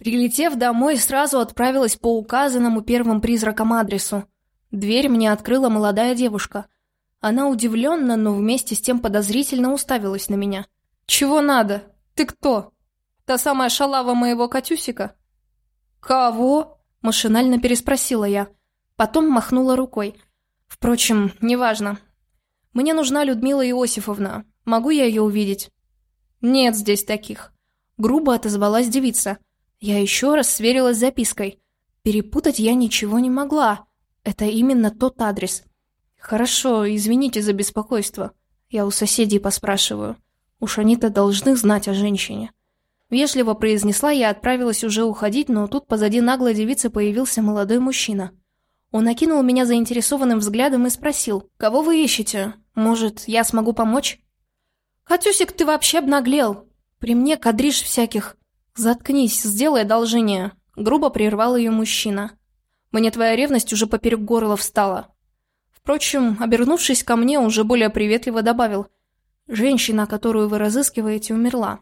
Прилетев домой, сразу отправилась по указанному первым призраком адресу. Дверь мне открыла молодая девушка. Она удивленно, но вместе с тем подозрительно уставилась на меня. «Чего надо? Ты кто? Та самая шалава моего Катюсика?» «Кого?» – машинально переспросила я. Потом махнула рукой. «Впрочем, неважно. Мне нужна Людмила Иосифовна. Могу я ее увидеть?» «Нет здесь таких». Грубо отозвалась девица. Я еще раз сверилась с запиской. Перепутать я ничего не могла. Это именно тот адрес. «Хорошо, извините за беспокойство. Я у соседей поспрашиваю. Уж они-то должны знать о женщине». Вежливо произнесла я отправилась уже уходить, но тут позади наглой девицы появился молодой мужчина. Он окинул меня заинтересованным взглядом и спросил, «Кого вы ищете? Может, я смогу помочь?» «Катюсик, ты вообще обнаглел! При мне кадриш всяких!» «Заткнись, сделай одолжение!» Грубо прервал ее мужчина. «Мне твоя ревность уже поперек горла встала». Впрочем, обернувшись ко мне, уже более приветливо добавил, «Женщина, которую вы разыскиваете, умерла.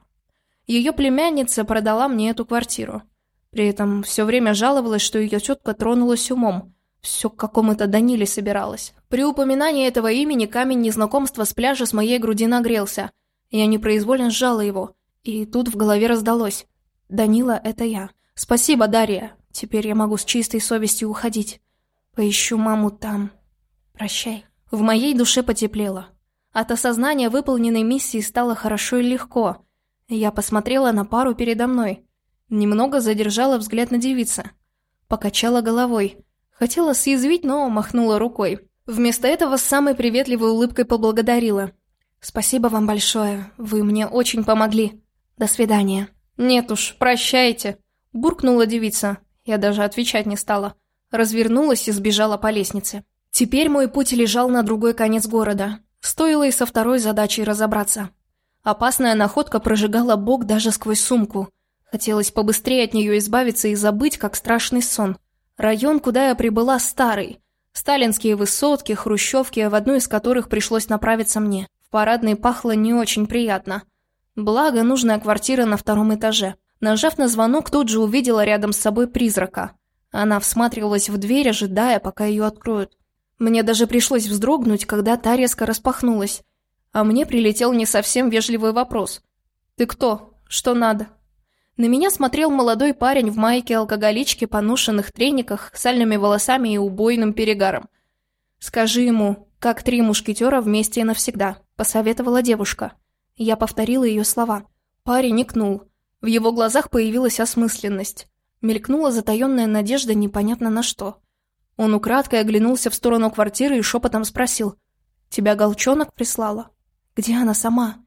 Ее племянница продала мне эту квартиру. При этом все время жаловалась, что ее тетка тронулась умом. Все к какому-то Даниле собиралась. При упоминании этого имени камень незнакомства с пляжа с моей груди нагрелся. Я непроизвольно сжала его. И тут в голове раздалось. «Данила, это я. Спасибо, Дарья. Теперь я могу с чистой совестью уходить. Поищу маму там. Прощай». В моей душе потеплело. От осознания выполненной миссии стало хорошо и легко – я посмотрела на пару передо мной. Немного задержала взгляд на девица. Покачала головой. Хотела съязвить, но махнула рукой. Вместо этого с самой приветливой улыбкой поблагодарила. «Спасибо вам большое. Вы мне очень помогли. До свидания». «Нет уж, прощайте», – буркнула девица. Я даже отвечать не стала. Развернулась и сбежала по лестнице. Теперь мой путь лежал на другой конец города. Стоило и со второй задачей разобраться. Опасная находка прожигала бок даже сквозь сумку. Хотелось побыстрее от нее избавиться и забыть, как страшный сон. Район, куда я прибыла, старый. Сталинские высотки, хрущевки, в одну из которых пришлось направиться мне. В парадной пахло не очень приятно. Благо, нужная квартира на втором этаже. Нажав на звонок, тут же увидела рядом с собой призрака. Она всматривалась в дверь, ожидая, пока ее откроют. Мне даже пришлось вздрогнуть, когда та резко распахнулась. А мне прилетел не совсем вежливый вопрос. «Ты кто? Что надо?» На меня смотрел молодой парень в майке-алкоголичке, поношенных трениках, сальными волосами и убойным перегаром. «Скажи ему, как три мушкетера вместе и навсегда», – посоветовала девушка. Я повторила ее слова. Парень икнул. В его глазах появилась осмысленность. Мелькнула затаенная надежда непонятно на что. Он украдкой оглянулся в сторону квартиры и шепотом спросил. «Тебя голчонок прислала?» Где она сама?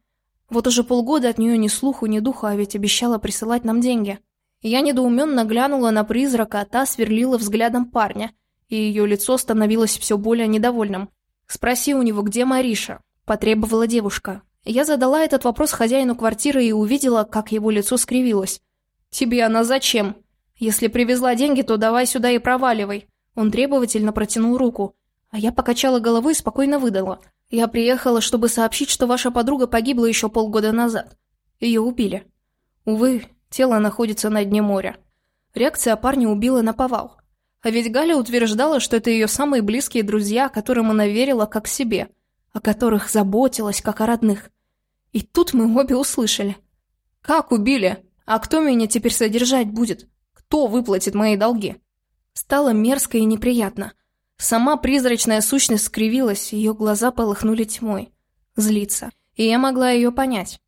Вот уже полгода от нее ни слуху, ни духа, а ведь обещала присылать нам деньги. Я недоуменно глянула на призрака, а та сверлила взглядом парня, и ее лицо становилось все более недовольным. «Спроси у него, где Мариша?» – потребовала девушка. Я задала этот вопрос хозяину квартиры и увидела, как его лицо скривилось. «Тебе она зачем? Если привезла деньги, то давай сюда и проваливай». Он требовательно протянул руку, а я покачала головой и спокойно выдала – я приехала, чтобы сообщить, что ваша подруга погибла еще полгода назад. Ее убили. Увы, тело находится на дне моря. Реакция парня убила на повал. А ведь Галя утверждала, что это ее самые близкие друзья, которым она верила как себе, о которых заботилась как о родных. И тут мы обе услышали. «Как убили? А кто меня теперь содержать будет? Кто выплатит мои долги?» Стало мерзко и неприятно. Сама призрачная сущность скривилась, ее глаза полыхнули тьмой. Злиться. И я могла ее понять.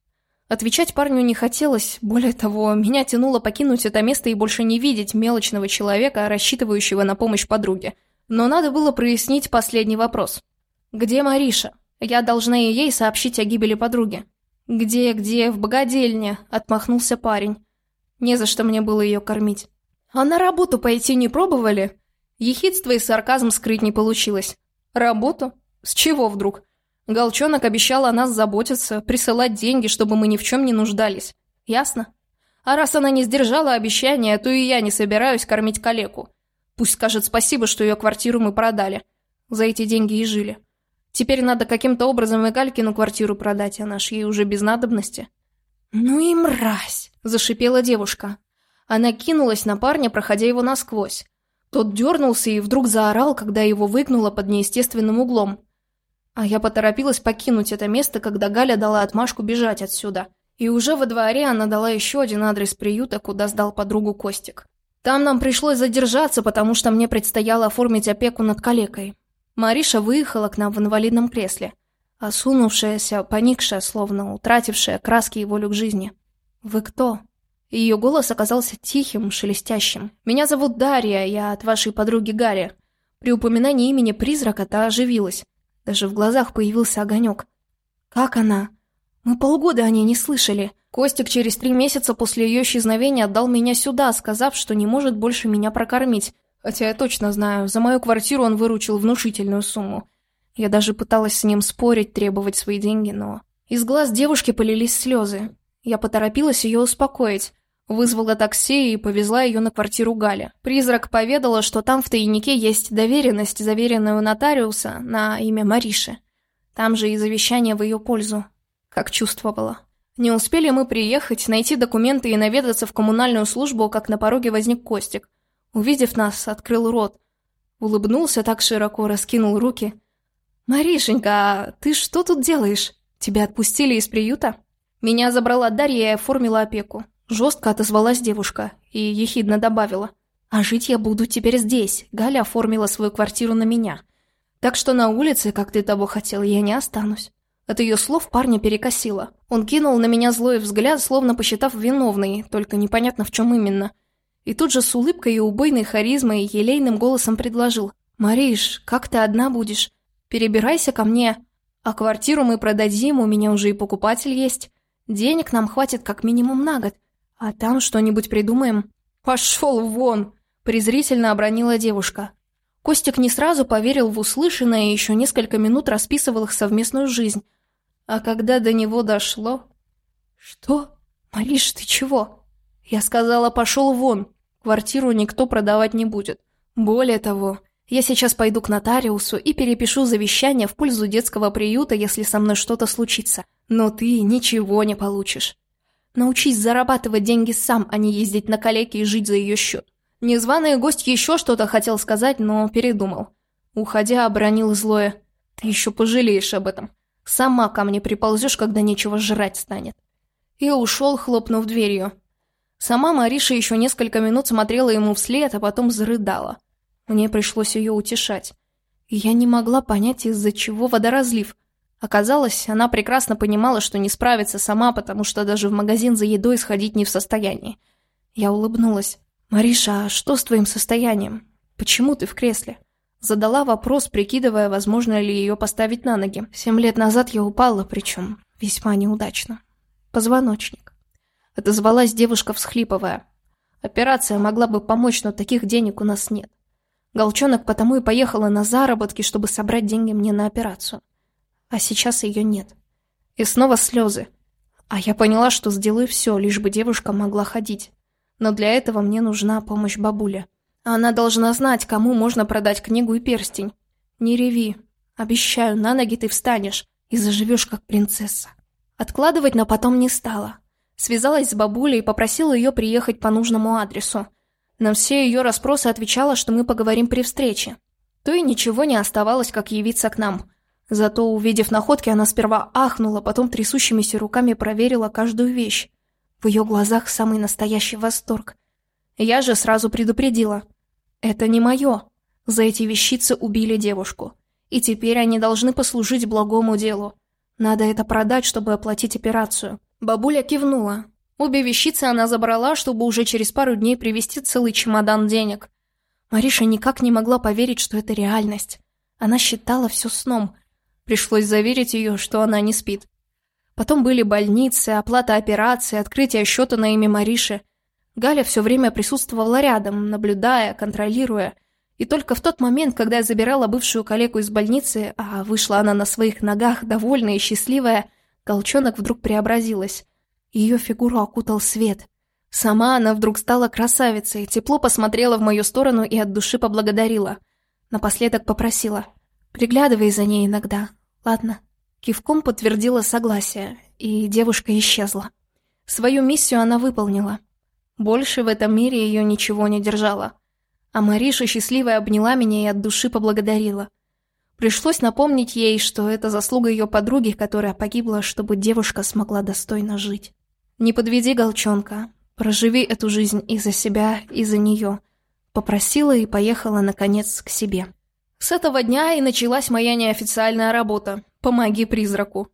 Отвечать парню не хотелось, более того, меня тянуло покинуть это место и больше не видеть мелочного человека, рассчитывающего на помощь подруге. Но надо было прояснить последний вопрос. «Где Мариша? Я должна и ей сообщить о гибели подруги». «Где, где? В богадельне», — отмахнулся парень. «Не за что мне было ее кормить». «А на работу пойти не пробовали?» Ехидство и сарказм скрыть не получилось. Работу? С чего вдруг? Голчонок обещал о нас заботиться, присылать деньги, чтобы мы ни в чем не нуждались. Ясно? А раз она не сдержала обещания, то и я не собираюсь кормить калеку. Пусть скажет спасибо, что ее квартиру мы продали. За эти деньги и жили. Теперь надо каким-то образом и Галькину квартиру продать, а наш ей уже без надобности. «Ну и мразь!» – зашипела девушка. Она кинулась на парня, проходя его насквозь. Тот дернулся и вдруг заорал, когда его выгнуло под неестественным углом. А я поторопилась покинуть это место, когда Галя дала отмашку бежать отсюда. И уже во дворе она дала еще один адрес приюта, куда сдал подругу Костик. Там нам пришлось задержаться, потому что мне предстояло оформить опеку над калекой. Мариша выехала к нам в инвалидном кресле, осунувшаяся, поникшая, словно утратившая краски и волю к жизни. «Вы кто?» Ее голос оказался тихим, шелестящим. «Меня зовут Дарья, я от вашей подруги Гарри». При упоминании имени призрака та оживилась. Даже в глазах появился огонек. «Как она?» «Мы полгода о ней не слышали. Костик через три месяца после ее исчезновения отдал меня сюда, сказав, что не может больше меня прокормить. Хотя я точно знаю, за мою квартиру он выручил внушительную сумму. Я даже пыталась с ним спорить, требовать свои деньги, но... Из глаз девушки полились слезы. Я поторопилась ее успокоить. Вызвала такси и повезла ее на квартиру Галя. Призрак поведала, что там в тайнике есть доверенность, заверенная у нотариуса на имя Мариши. Там же и завещание в ее пользу, как чувствовала. Не успели мы приехать, найти документы и наведаться в коммунальную службу, как на пороге возник Костик. Увидев нас, открыл рот. Улыбнулся так широко, раскинул руки. «Маришенька, а ты что тут делаешь? Тебя отпустили из приюта?» Меня забрала Дарья и оформила опеку. Жестко отозвалась девушка и ехидно добавила. «А жить я буду теперь здесь. Галя оформила свою квартиру на меня. Так что на улице, как ты того хотел, я не останусь». От ее слов парня перекосило. Он кинул на меня злой взгляд, словно посчитав виновной, только непонятно в чем именно. И тут же с улыбкой и убойной харизмой и елейным голосом предложил. «Мариш, как ты одна будешь? Перебирайся ко мне. А квартиру мы продадим, у меня уже и покупатель есть. Денег нам хватит как минимум на год. «А там что-нибудь придумаем?» «Пошел вон!» – презрительно обронила девушка. Костик не сразу поверил в услышанное и еще несколько минут расписывал их совместную жизнь. А когда до него дошло... «Что? Мариш, ты чего?» Я сказала, пошел вон. Квартиру никто продавать не будет. Более того, я сейчас пойду к нотариусу и перепишу завещание в пользу детского приюта, если со мной что-то случится. Но ты ничего не получишь. Научись зарабатывать деньги сам, а не ездить на калеке и жить за ее счет. Незваный гость еще что-то хотел сказать, но передумал. Уходя, обронил злое. Ты еще пожалеешь об этом. Сама ко мне приползешь, когда нечего жрать станет. И ушел, хлопнув дверью. Сама Мариша еще несколько минут смотрела ему вслед, а потом зарыдала. Мне пришлось ее утешать. Я не могла понять, из-за чего водоразлив. Оказалось, она прекрасно понимала, что не справится сама, потому что даже в магазин за едой сходить не в состоянии. Я улыбнулась. «Мариша, а что с твоим состоянием? Почему ты в кресле?» Задала вопрос, прикидывая, возможно ли ее поставить на ноги. Семь лет назад я упала, причем весьма неудачно. Позвоночник. Отозвалась девушка, всхлипывая. Операция могла бы помочь, но таких денег у нас нет. Голчонок потому и поехала на заработки, чтобы собрать деньги мне на операцию а сейчас ее нет. И снова слезы. А я поняла, что сделаю все, лишь бы девушка могла ходить. Но для этого мне нужна помощь бабуля. Она должна знать, кому можно продать книгу и перстень. Не реви. Обещаю, на ноги ты встанешь и заживешь как принцесса. Откладывать на потом не стала. Связалась с бабулей и попросила ее приехать по нужному адресу. На все ее расспросы отвечала, что мы поговорим при встрече. То и ничего не оставалось, как явиться к нам. Зато, увидев находки, она сперва ахнула, потом трясущимися руками проверила каждую вещь. В ее глазах самый настоящий восторг. Я же сразу предупредила. Это не мое. За эти вещицы убили девушку. И теперь они должны послужить благому делу. Надо это продать, чтобы оплатить операцию. Бабуля кивнула. Обе вещицы она забрала, чтобы уже через пару дней привезти целый чемодан денег. Мариша никак не могла поверить, что это реальность. Она считала все сном, Пришлось заверить ее, что она не спит. Потом были больницы, оплата операции, открытие счета на имя Мариши. Галя все время присутствовала рядом, наблюдая, контролируя. И только в тот момент, когда я забирала бывшую коллегу из больницы, а вышла она на своих ногах, довольная и счастливая, Голчонок вдруг преобразилась. Ее фигуру окутал свет. Сама она вдруг стала красавицей, тепло посмотрела в мою сторону и от души поблагодарила. Напоследок попросила — Приглядывай за ней иногда, ладно?» Кивком подтвердила согласие, и девушка исчезла. Свою миссию она выполнила. Больше в этом мире ее ничего не держало. А Мариша счастливая обняла меня и от души поблагодарила. Пришлось напомнить ей, что это заслуга ее подруги, которая погибла, чтобы девушка смогла достойно жить. «Не подведи, Голчонка. Проживи эту жизнь и за себя, и за нее», — попросила и поехала, наконец, к себе. С этого дня и началась моя неофициальная работа «Помоги призраку».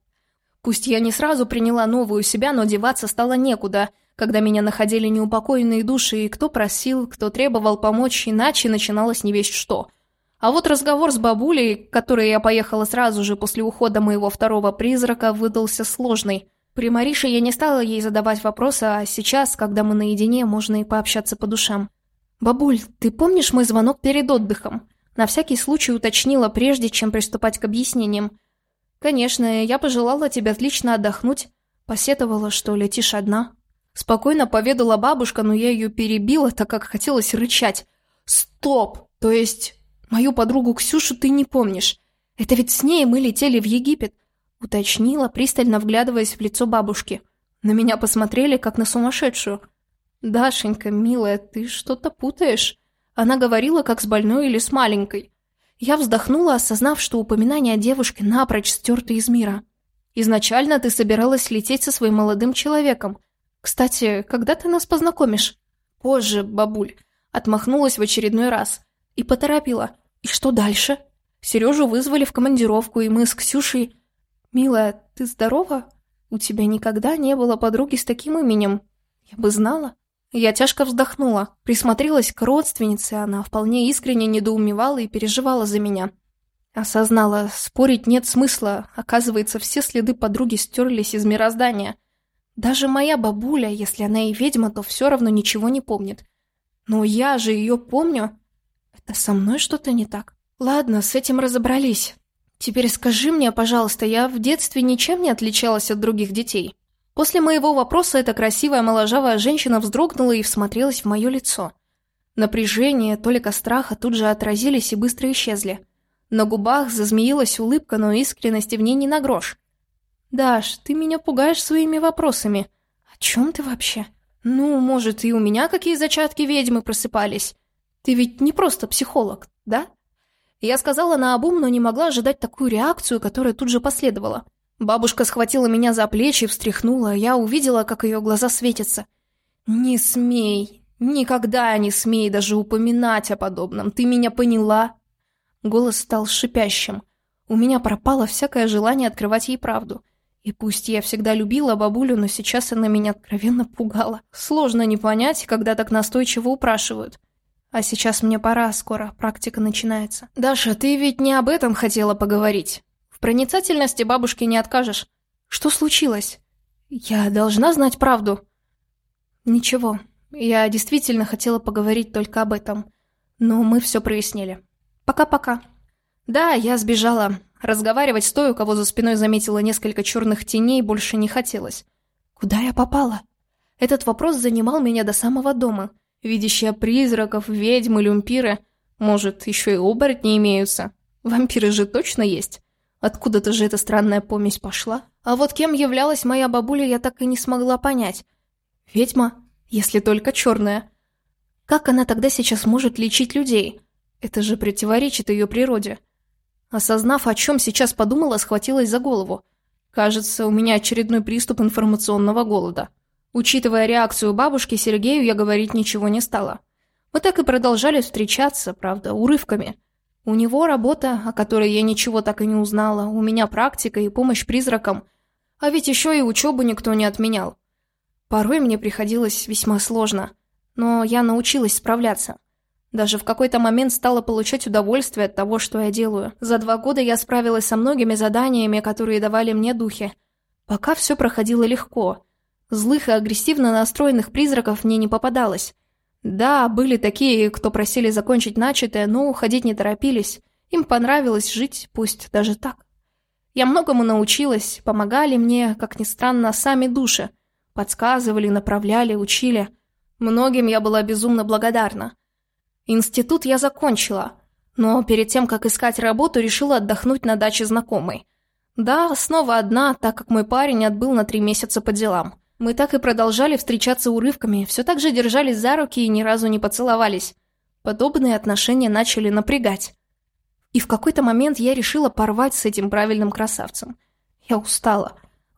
Пусть я не сразу приняла новую себя, но деваться стало некуда, когда меня находили неупокоенные души, и кто просил, кто требовал помочь, иначе начиналось не весть что — а вот разговор с бабулей, который я поехала сразу же после ухода моего второго призрака, выдался сложный. При Марише я не стала ей задавать вопросы, а сейчас, когда мы наедине, можно и пообщаться по душам. «Бабуль, ты помнишь мой звонок перед отдыхом?» На всякий случай уточнила, прежде чем приступать к объяснениям. «Конечно, я пожелала тебе отлично отдохнуть. Посетовала, что летишь одна». Спокойно поведала бабушка, но я ее перебила, так как хотелось рычать. «Стоп! То есть Мою подругу Ксюшу ты не помнишь. Это ведь с ней мы летели в Египет», — уточнила, пристально вглядываясь в лицо бабушки. На меня посмотрели, как на сумасшедшую. «Дашенька, милая, ты что-то путаешь». Она говорила, как с больной или с маленькой. Я вздохнула, осознав, что упоминание о девушке напрочь стерто из мира. «Изначально ты собиралась лететь со своим молодым человеком. Кстати, когда ты нас познакомишь?» «Позже, бабуль», — отмахнулась в очередной раз. И поторопила. И что дальше? Сережу вызвали в командировку, и мы с Ксюшей... «Милая, ты здорова? У тебя никогда не было подруги с таким именем. Я бы знала». Я тяжко вздохнула, присмотрелась к родственнице, она вполне искренне недоумевала и переживала за меня. Осознала, спорить нет смысла, оказывается, все следы подруги стерлись из мироздания. Даже моя бабуля, если она и ведьма, то все равно ничего не помнит. Но я же ее помню. Это со мной что-то не так? Ладно, с этим разобрались. Теперь скажи мне, пожалуйста, я в детстве ничем не отличалась от других детей? После моего вопроса эта красивая моложавая женщина вздрогнула и всмотрелась в мое лицо. Напряжение, толика страха тут же отразились и быстро исчезли. На губах зазмеилась улыбка, но искренности в ней не на грош. «Даш, ты меня пугаешь своими вопросами. О чем ты вообще? Ну, может, и у меня какие зачатки ведьмы просыпались? Ты ведь не просто психолог, да?» Я сказала наобум, но не могла ожидать такую реакцию, которая тут же последовала. Бабушка схватила меня за плечи встряхнула, я увидела, как ее глаза светятся. «Не смей, никогда не смей даже упоминать о подобном, ты меня поняла?» Голос стал шипящим. У меня пропало всякое желание открывать ей правду. И пусть я всегда любила бабулю, но сейчас она меня откровенно пугала. Сложно не понять, когда так настойчиво упрашивают. А сейчас мне пора, скоро практика начинается. Даша, ты ведь не об этом хотела поговорить. В проницательности бабушке не откажешь. Что случилось? Я должна знать правду. Ничего, я действительно хотела поговорить только об этом. Но мы все прояснили. Пока-пока. Да, я сбежала. Разговаривать с той, у кого за спиной заметила несколько черных теней, больше не хотелось. Куда я попала? Этот вопрос занимал меня до самого дома видящая призраков, ведьм и люмпиры. Может, еще и оборотни имеются. Вампиры же точно есть. Откуда-то же эта странная помесь пошла. А вот кем являлась моя бабуля, я так и не смогла понять. Ведьма, если только черная. Как она тогда сейчас может лечить людей? Это же противоречит ее природе. Осознав, о чем сейчас подумала, схватилась за голову. Кажется, у меня очередной приступ информационного голода. Учитывая реакцию бабушки, Сергею я говорить ничего не стала. Мы так и продолжали встречаться, правда, урывками. У него работа, о которой я ничего так и не узнала, у меня практика и помощь призракам. А ведь еще и учебу никто не отменял. Порой мне приходилось весьма сложно, но я научилась справляться. Даже в какой-то момент стала получать удовольствие от того, что я делаю. За два года я справилась со многими заданиями, которые давали мне духи. Пока все проходило легко – Злых и агрессивно настроенных призраков мне не попадалось. Да, были такие, кто просили закончить начатое, но уходить не торопились. Им понравилось жить, пусть даже так. Я многому научилась, помогали мне, как ни странно, сами души. Подсказывали, направляли, учили. Многим я была безумно благодарна. Институт я закончила, но перед тем, как искать работу, решила отдохнуть на даче знакомой. Да, снова одна, так как мой парень отбыл на три месяца по делам. Мы так и продолжали встречаться урывками, все так же держались за руки и ни разу не поцеловались. Подобные отношения начали напрягать. И в какой-то момент я решила порвать с этим правильным красавцем. Я устала.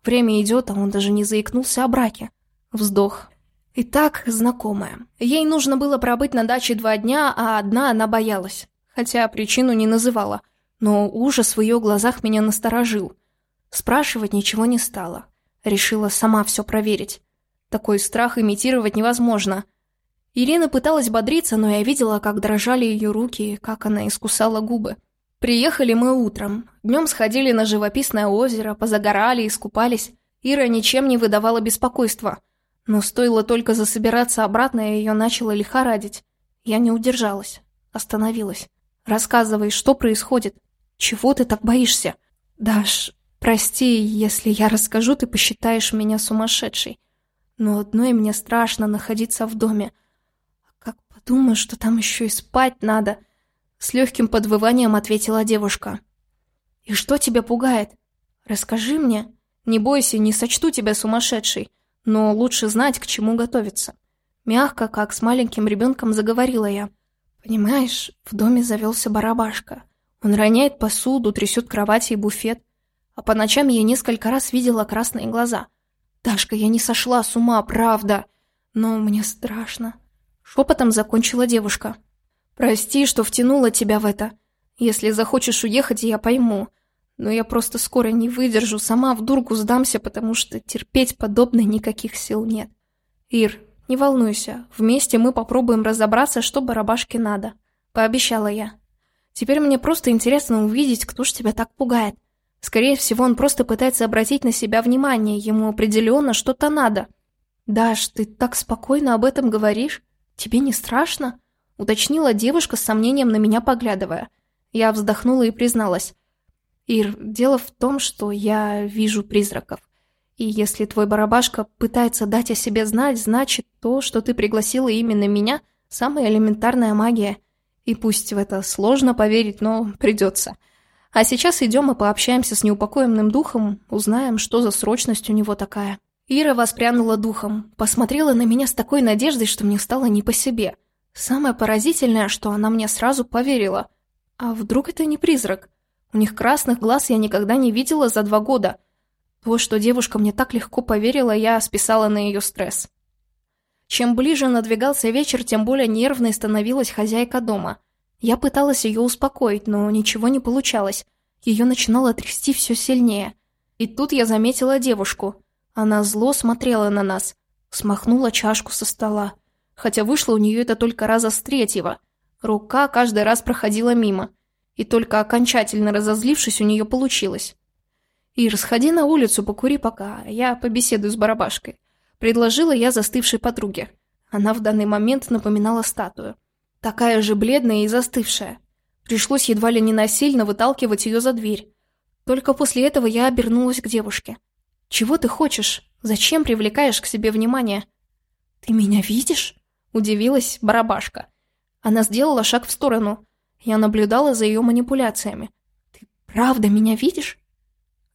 Время идет, а он даже не заикнулся о браке. Вздох. Итак, знакомая. Ей нужно было пробыть на даче два дня, а одна она боялась. Хотя причину не называла. Но ужас в ее глазах меня насторожил. Спрашивать ничего не стала. Решила сама все проверить. Такой страх имитировать невозможно. Ирина пыталась бодриться, но я видела, как дрожали ее руки как она искусала губы. Приехали мы утром. Днем сходили на живописное озеро, позагорали, искупались. Ира ничем не выдавала беспокойства. Но стоило только засобираться обратно, и ее начало лихорадить. Я не удержалась. Остановилась. «Рассказывай, что происходит? Чего ты так боишься?» «Даш, прости, если я расскажу, ты посчитаешь меня сумасшедшей. Но одной мне страшно находиться в доме. Думаю, что там еще и спать надо», — с легким подвыванием ответила девушка. «И что тебя пугает? Расскажи мне. Не бойся, не сочту тебя сумасшедшей, но лучше знать, к чему готовиться». Мягко, как с маленьким ребенком, заговорила я. «Понимаешь, в доме завелся барабашка. Он роняет посуду, трясет кровати и буфет. А по ночам я несколько раз видела красные глаза. Дашка, я не сошла с ума, правда. Но мне страшно. Шепотом закончила девушка. «Прости, что втянула тебя в это. Если захочешь уехать, я пойму. Но я просто скоро не выдержу, сама в дурку сдамся, потому что терпеть подобное никаких сил нет. Ир, не волнуйся, вместе мы попробуем разобраться, что барабашке надо», — пообещала я. «Теперь мне просто интересно увидеть, кто ж тебя так пугает. Скорее всего, он просто пытается обратить на себя внимание, ему определенно что-то надо». «Даш, ты так спокойно об этом говоришь?» «Тебе не страшно?» — уточнила девушка с сомнением на меня поглядывая. Я вздохнула и призналась. «Ир, дело в том, что я вижу призраков. И если твой барабашка пытается дать о себе знать, значит, то, что ты пригласила именно меня, самая элементарная магия. И пусть в это сложно поверить, но придется. А сейчас идем и пообщаемся с неупокоенным духом, узнаем, что за срочность у него такая». Ира воспрянула духом, посмотрела на меня с такой надеждой, что мне стало не по себе. Самое поразительное, что она мне сразу поверила. А вдруг это не призрак? У них красных глаз я никогда не видела за два года. То, что девушка мне так легко поверила, я списала на ее стресс. Чем ближе надвигался вечер, тем более нервной становилась хозяйка дома. Я пыталась ее успокоить, но ничего не получалось. Ее начинало трясти все сильнее. И тут я заметила девушку. Она зло смотрела на нас, смахнула чашку со стола. Хотя вышло у нее это только раза с третьего. Рука каждый раз проходила мимо. И только окончательно разозлившись, у нее получилось. «Ир, сходи на улицу, покури пока, я побеседую с барабашкой», — предложила я застывшей подруге. Она в данный момент напоминала статую. Такая же бледная и застывшая. Пришлось едва ли не насильно выталкивать ее за дверь. Только после этого я обернулась к девушке. «Чего ты хочешь? Зачем привлекаешь к себе внимание?» «Ты меня видишь?» — удивилась барабашка. Она сделала шаг в сторону. Я наблюдала за ее манипуляциями. «Ты правда меня видишь?»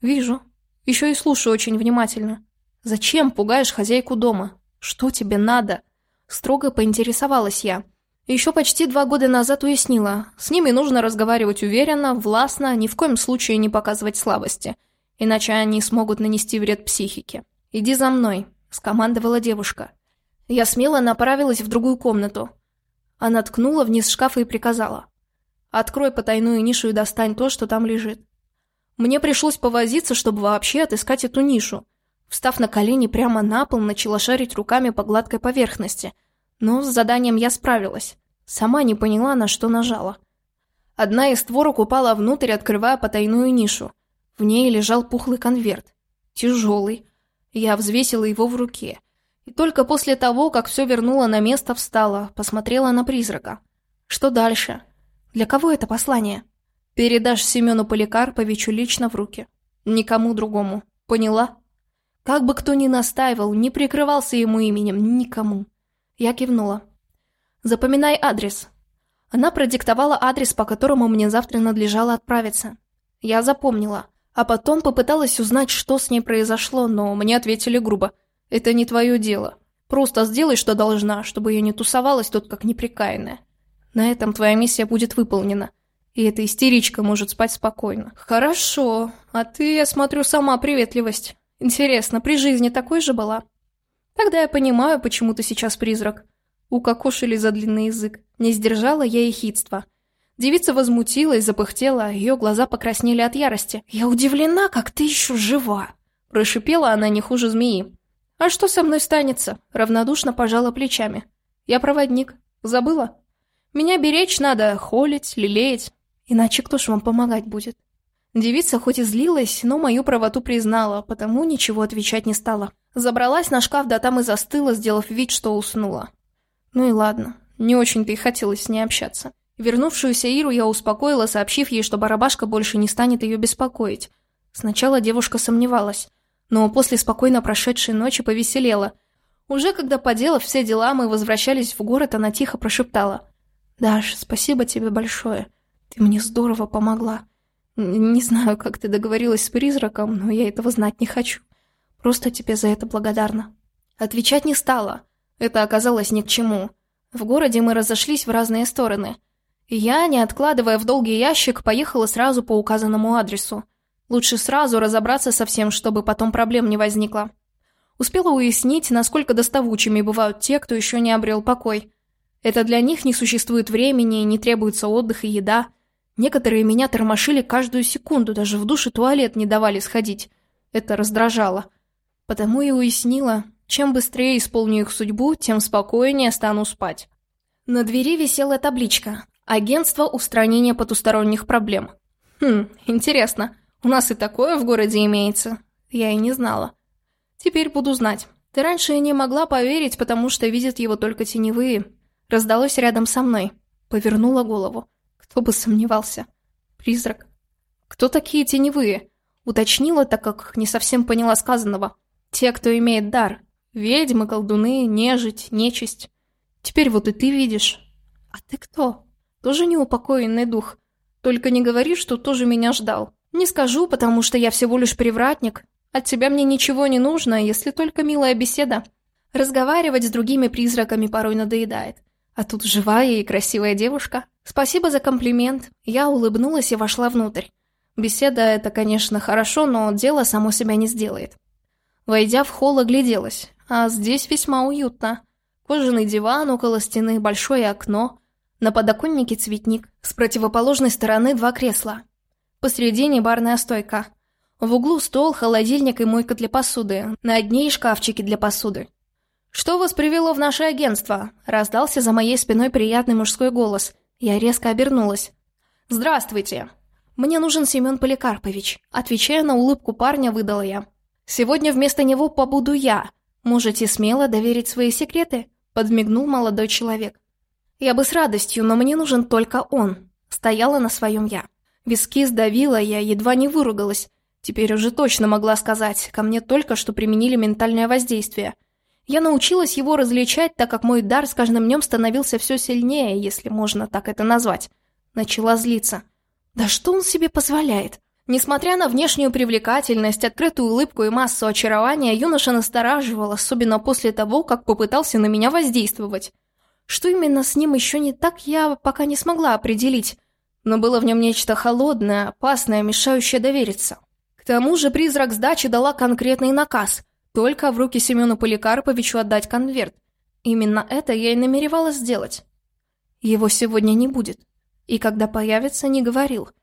«Вижу. Еще и слушаю очень внимательно. Зачем пугаешь хозяйку дома? Что тебе надо?» Строго поинтересовалась я. Еще почти два года назад уяснила. С ними нужно разговаривать уверенно, властно, ни в коем случае не показывать слабости иначе они смогут нанести вред психике. «Иди за мной», — скомандовала девушка. Я смело направилась в другую комнату. Она ткнула вниз шкафа и приказала. «Открой потайную нишу и достань то, что там лежит». Мне пришлось повозиться, чтобы вообще отыскать эту нишу. Встав на колени прямо на пол, начала шарить руками по гладкой поверхности. Но с заданием я справилась. Сама не поняла, на что нажала. Одна из створок упала внутрь, открывая потайную нишу. В ней лежал пухлый конверт. Тяжелый. Я взвесила его в руке. И только после того, как все вернула на место, встала, посмотрела на призрака. Что дальше? Для кого это послание? Передашь Семену Поликарповичу лично в руки. Никому другому. Поняла? Как бы кто ни настаивал, не прикрывался ему именем, никому. Я кивнула. Запоминай адрес. Она продиктовала адрес, по которому мне завтра надлежало отправиться. Я запомнила. А потом попыталась узнать, что с ней произошло, но мне ответили грубо. Это не твое дело. Просто сделай, что должна, чтобы я не тусовалась тут как неприкаянная. На этом твоя миссия будет выполнена. И эта истеричка может спать спокойно. Хорошо. А ты, я смотрю, сама приветливость. Интересно, при жизни такой же была? Тогда я понимаю, почему ты сейчас призрак. Укокошили за длинный язык. Не сдержала я и хитства. Девица возмутилась, запыхтела, ее глаза покраснели от ярости. «Я удивлена, как ты еще жива!» Прошипела она не хуже змеи. «А что со мной станется?» Равнодушно пожала плечами. «Я проводник. Забыла? Меня беречь надо, холить, лелеять. Иначе кто ж вам помогать будет?» Девица хоть и злилась, но мою правоту признала, потому ничего отвечать не стала. Забралась на шкаф, да там и застыла, сделав вид, что уснула. Ну и ладно, не очень-то и хотелось с ней общаться. Вернувшуюся Иру я успокоила, сообщив ей, что барабашка больше не станет ее беспокоить. Сначала девушка сомневалась, но после спокойно прошедшей ночи повеселела. Уже когда, поделав все дела, мы возвращались в город, она тихо прошептала. «Даш, спасибо тебе большое. Ты мне здорово помогла. Не знаю, как ты договорилась с призраком, но я этого знать не хочу. Просто тебе за это благодарна». Отвечать не стала. Это оказалось ни к чему. В городе мы разошлись в разные стороны. Я, не откладывая в долгий ящик, поехала сразу по указанному адресу. Лучше сразу разобраться со всем, чтобы потом проблем не возникло. Успела уяснить, насколько доставучими бывают те, кто еще не обрел покой. Это для них не существует времени, не требуется отдых и еда. Некоторые меня тормошили каждую секунду, даже в душ и туалет не давали сходить. Это раздражало. Потому и уяснила, чем быстрее исполню их судьбу, тем спокойнее стану спать. На двери висела табличка «Агентство устранения потусторонних проблем». Хм, интересно, у нас и такое в городе имеется? Я и не знала. Теперь буду знать. Ты раньше и не могла поверить, потому что видят его только теневые. Раздалось рядом со мной. Повернула голову. Кто бы сомневался. Призрак. Кто такие теневые? Уточнила, так как не совсем поняла сказанного. Те, кто имеет дар. Ведьмы, колдуны, нежить, нечисть. Теперь вот и ты видишь. А ты кто? Тоже неупокоенный дух. Только не говори, что тоже меня ждал. Не скажу, потому что я всего лишь привратник. От тебя мне ничего не нужно, если только милая беседа. Разговаривать с другими призраками порой надоедает. А тут живая и красивая девушка. Спасибо за комплимент. Я улыбнулась и вошла внутрь. Беседа — это, конечно, хорошо, но дело само себя не сделает. Войдя в холл, огляделась. А здесь весьма уютно. Кожаный диван около стены, большое окно. На подоконнике цветник. С противоположной стороны два кресла. Посредине барная стойка. В углу стол, холодильник и мойка для посуды. На дне и шкафчики для посуды. «Что вас привело в наше агентство?» Раздался за моей спиной приятный мужской голос. Я резко обернулась. «Здравствуйте!» «Мне нужен Семен Поликарпович», отвечая на улыбку парня, выдала я. «Сегодня вместо него побуду я. Можете смело доверить свои секреты», подмигнул молодой человек. «Я бы с радостью, но мне нужен только он», стояла на своем я. Виски сдавила, я едва не выругалась. Теперь уже точно могла сказать, ко мне только что применили ментальное воздействие. Я научилась его различать, так как мой дар с каждым днем становился все сильнее, если можно так это назвать. Начала злиться. Да что он себе позволяет? Несмотря на внешнюю привлекательность, открытую улыбку и массу очарования, юноша настораживал, особенно после того, как попытался на меня воздействовать. Что именно с ним еще не так, я пока не смогла определить, но было в нем нечто холодное, опасное, мешающее довериться. К тому же призрак сдачи дала конкретный наказ – только в руки Семену Поликарповичу отдать конверт. Именно это я и намеревалась сделать. Его сегодня не будет. И когда появится, не говорил –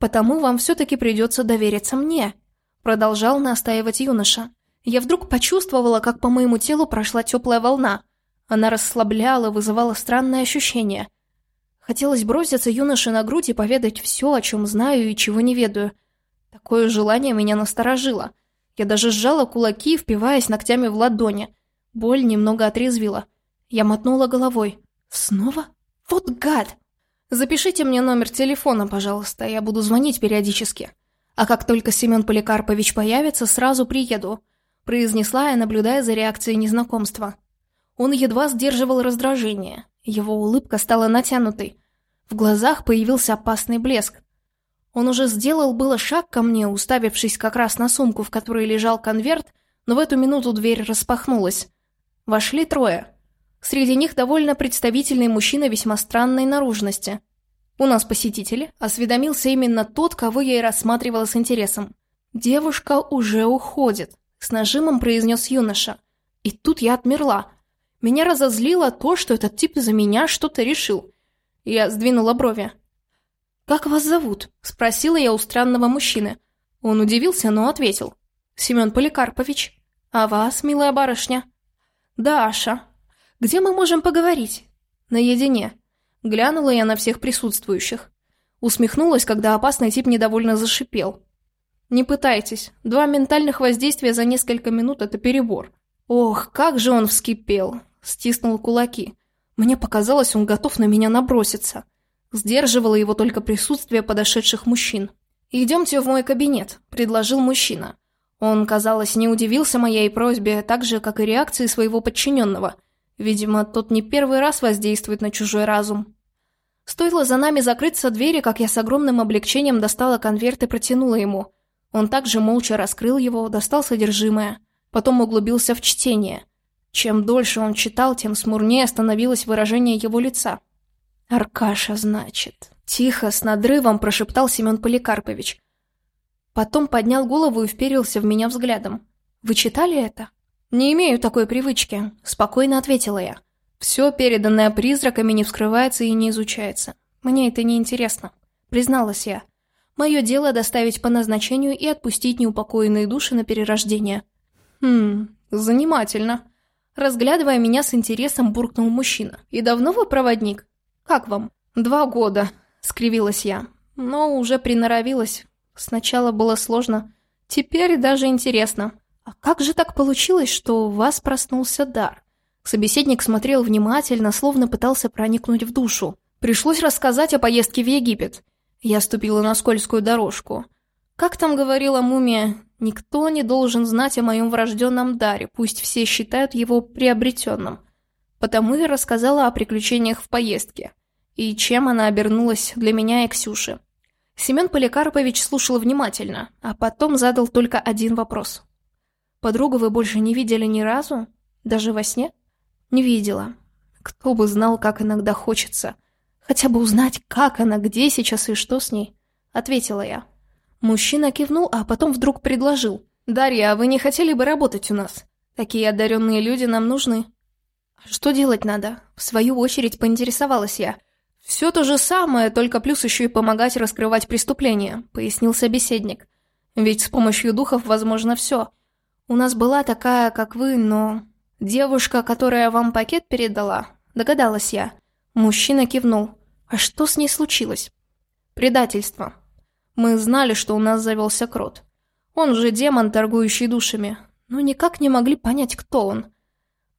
Потому вам все-таки придется довериться мне», — продолжал настаивать юноша. Я вдруг почувствовала, как по моему телу прошла теплая волна. Она расслабляла, вызывала странное ощущение. Хотелось броситься юноше на грудь и поведать все, о чем знаю и чего не ведаю. Такое желание меня насторожило. Я даже сжала кулаки, впиваясь ногтями в ладони. Боль немного отрезвила. Я мотнула головой. «Снова? Вот гад!» Запишите мне номер телефона, пожалуйста, я буду звонить периодически. А как только Семен Поликарпович появится, сразу приеду», – произнесла я, наблюдая за реакцией незнакомства. Он едва сдерживал раздражение. Его улыбка стала натянутой. В глазах появился опасный блеск. Он уже сделал было шаг ко мне, уставившись как раз на сумку, в которой лежал конверт, но в эту минуту дверь распахнулась. Вошли трое. Среди них довольно представительный мужчина весьма странной наружности. «У нас посетители», — осведомился именно тот, кого я и рассматривала с интересом. «Девушка уже уходит», — с нажимом произнес юноша. И тут я отмерла. Меня разозлило то, что этот тип за меня что-то решил. Я сдвинула брови. «Как вас зовут?» – спросила я у странного мужчины. Он удивился, но ответил. «Семен Поликарпович. А вас, милая барышня?» «Даша. Где мы можем поговорить?» «Наедине». Глянула я на всех присутствующих. Усмехнулась, когда опасный тип недовольно зашипел. «Не пытайтесь. Два ментальных воздействия за несколько минут – это перебор». Ох, как же он вскипел. Стиснул кулаки. Мне показалось, он готов на меня наброситься. Сдерживало его только присутствие подошедших мужчин. «Идемте в мой кабинет», – предложил мужчина. Он, казалось, не удивился моей просьбе, так же, как и реакции своего подчиненного. Видимо, тот не первый раз воздействует на чужой разум. Стоило за нами закрыться двери, как я с огромным облегчением достала конверт и протянула ему. Он также молча раскрыл его, достал содержимое. Потом углубился в чтение. Чем дольше он читал, тем смурнее становилось выражение его лица. «Аркаша, значит». Тихо, с надрывом прошептал Семен Поликарпович. Потом поднял голову и вперился в меня взглядом. «Вы читали это?» «Не имею такой привычки», — спокойно ответила я. «Все, переданное призраками, не вскрывается и не изучается. Мне это не интересно», — призналась я. «Мое дело доставить по назначению и отпустить неупокоенные души на перерождение». «Хм, занимательно», Разглядывая меня с интересом, буркнул мужчина. «И давно вы проводник?» «Как вам?» «Два года», — скривилась я. «Но уже приноровилась. Сначала было сложно. Теперь даже интересно. А как же так получилось, что у вас проснулся дар?» Собеседник смотрел внимательно, словно пытался проникнуть в душу. Пришлось рассказать о поездке в Египет. Я ступила на скользкую дорожку. Как там говорила мумия, никто не должен знать о моем врожденном даре, пусть все считают его приобретенным. Потому я рассказала о приключениях в поездке. И чем она обернулась для меня и Ксюши. Семен Поликарпович слушал внимательно, а потом задал только один вопрос. «Подругу вы больше не видели ни разу? Даже во сне?» «Не видела. Кто бы знал, как иногда хочется. Хотя бы узнать, как она, где сейчас и что с ней?» Ответила я. Мужчина кивнул, а потом вдруг предложил. «Дарья, а вы не хотели бы работать у нас? Такие одаренные люди нам нужны». «Что делать надо?» В свою очередь поинтересовалась я. «Все то же самое, только плюс еще и помогать раскрывать преступления», пояснил собеседник. «Ведь с помощью духов возможно все. У нас была такая, как вы, но...» «Девушка, которая вам пакет передала?» Догадалась я. Мужчина кивнул. «А что с ней случилось?» «Предательство», мы знали, что у нас завелся крот. Он же демон, торгующий душами, но никак не могли понять, кто он.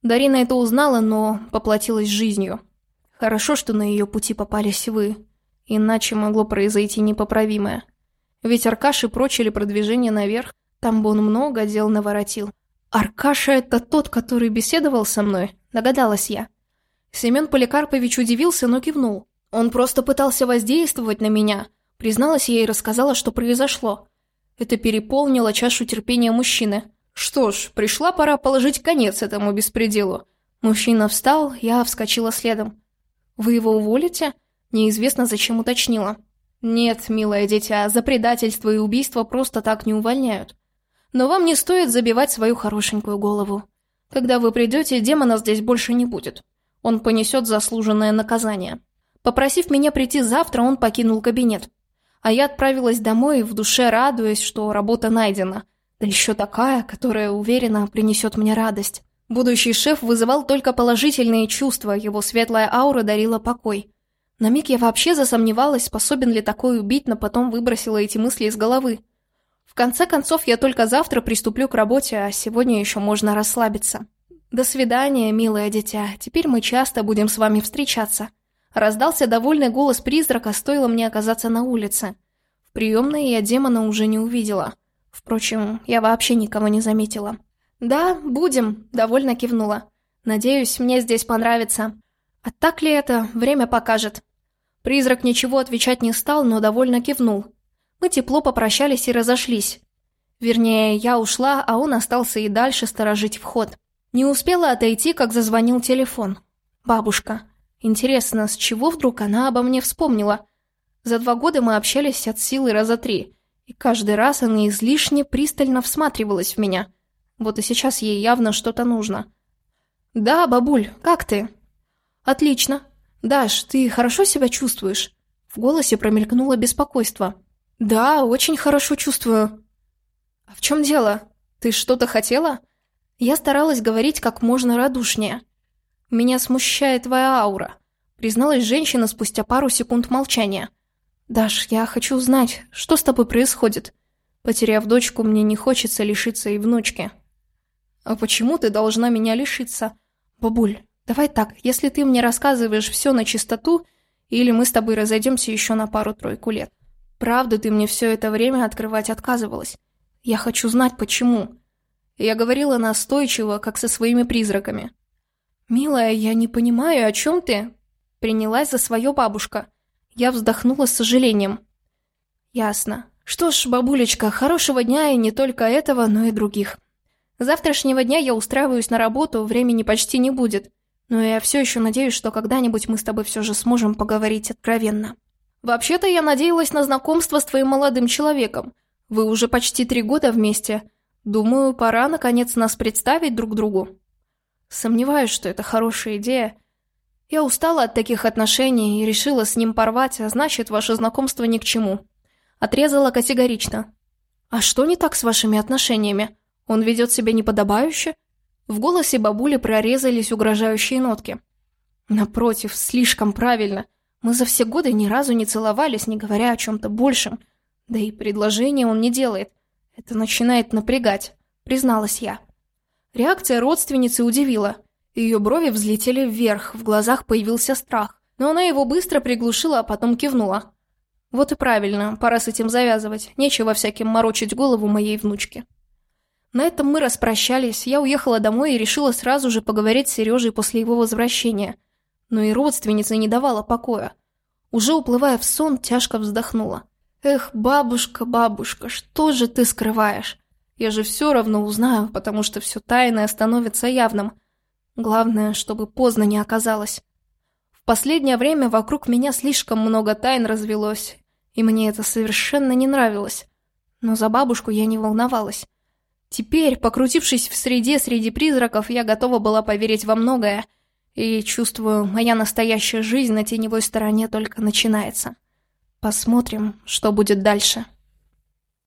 Дарина это узнала, но поплатилась жизнью. Хорошо, что на ее пути попались вы, иначе могло произойти непоправимое. Ведь Аркаши прочили продвижение наверх, там бы он много дел наворотил. «Аркаша — это тот, который беседовал со мной?» — догадалась я. Семен Поликарпович удивился, но кивнул. Он просто пытался воздействовать на меня — Призналась я и рассказала, что произошло. Это переполнило чашу терпения мужчины. Что ж, пришла пора положить конец этому беспределу. Мужчина встал, я вскочила следом. «Вы его уволите?» Неизвестно, зачем уточнила. «Нет, милое дитя, за предательство и убийство просто так не увольняют. Но вам не стоит забивать свою хорошенькую голову. Когда вы придете, демона здесь больше не будет. Он понесет заслуженное наказание». Попросив меня прийти завтра, он покинул кабинет. А я отправилась домой, в душе радуясь, что работа найдена. Да еще такая, которая, уверена, принесет мне радость. Будущий шеф вызывал только положительные чувства, его светлая аура дарила покой. На миг я вообще засомневалась, способен ли такой убить, но потом выбросила эти мысли из головы. В конце концов, я только завтра приступлю к работе, а сегодня еще можно расслабиться. До свидания, милое дитя, теперь мы часто будем с вами встречаться. Раздался довольный голос призрака, стоило мне оказаться на улице. В приемной я демона уже не увидела. Впрочем, я вообще никого не заметила. «Да, будем», — довольно кивнула. «Надеюсь, мне здесь понравится. А так ли это, время покажет». Призрак ничего отвечать не стал, но довольно кивнул. Мы тепло попрощались и разошлись. Вернее, я ушла, а он остался и дальше сторожить вход. Не успела отойти, как зазвонил телефон. Бабушка. Интересно, с чего вдруг она обо мне вспомнила? За два года мы общались от силы раза три, и каждый раз она излишне пристально всматривалась в меня. Вот и сейчас ей явно что-то нужно. «Да, бабуль, как ты?» «Отлично. Даш, ты хорошо себя чувствуешь?» В голосе промелькнуло беспокойство. «Да, очень хорошо чувствую». «А в чем дело? Ты что-то хотела?» Я старалась говорить как можно радушнее. «Меня смущает твоя аура», — призналась женщина спустя пару секунд молчания. «Даш, я хочу узнать, что с тобой происходит? Потеряв дочку, мне не хочется лишиться и внучки». «А почему ты должна меня лишиться?» «Бабуль, давай так, если ты мне рассказываешь все на чистоту, или мы с тобой разойдемся еще на пару-тройку лет. Правда, ты мне все это время открывать отказывалась. Я хочу знать, почему». Я говорила настойчиво, как со своими призраками. «Милая, я не понимаю, о чем ты?» Принялась за свое бабушка. Я вздохнула с сожалением. «Ясно. Что ж, бабулечка, хорошего дня и не только этого, но и других. Завтрашнего дня я устраиваюсь на работу, времени почти не будет. Но я все еще надеюсь, что когда-нибудь мы с тобой все же сможем поговорить откровенно. Вообще-то я надеялась на знакомство с твоим молодым человеком. Вы уже почти три года вместе. Думаю, пора наконец нас представить друг другу. Сомневаюсь, что это хорошая идея. Я устала от таких отношений и решила с ним порвать, а значит, ваше знакомство ни к чему. Отрезала категорично. А что не так с вашими отношениями? Он ведет себя неподобающе? В голосе бабули прорезались угрожающие нотки. Напротив, слишком правильно. Мы за все годы ни разу не целовались, не говоря о чем-то большем. Да и предложение он не делает. Это начинает напрягать, призналась я. Реакция родственницы удивила. Ее брови взлетели вверх, в глазах появился страх. Но она его быстро приглушила, а потом кивнула. Вот и правильно, пора с этим завязывать. Нечего всяким морочить голову моей внучке. На этом мы распрощались, я уехала домой и решила сразу же поговорить с Сережей после его возвращения. Но и родственница не давала покоя. Уже уплывая в сон, тяжко вздохнула. «Эх, бабушка, бабушка, что же ты скрываешь? Я же все равно узнаю, потому что все тайное становится явным. Главное, чтобы поздно не оказалось. В последнее время вокруг меня слишком много тайн развелось, и мне это совершенно не нравилось. Но за бабушку я не волновалась. Теперь, покрутившись в среде среди призраков, я готова была поверить во многое, и чувствую, моя настоящая жизнь на теневой стороне только начинается. Посмотрим, что будет дальше.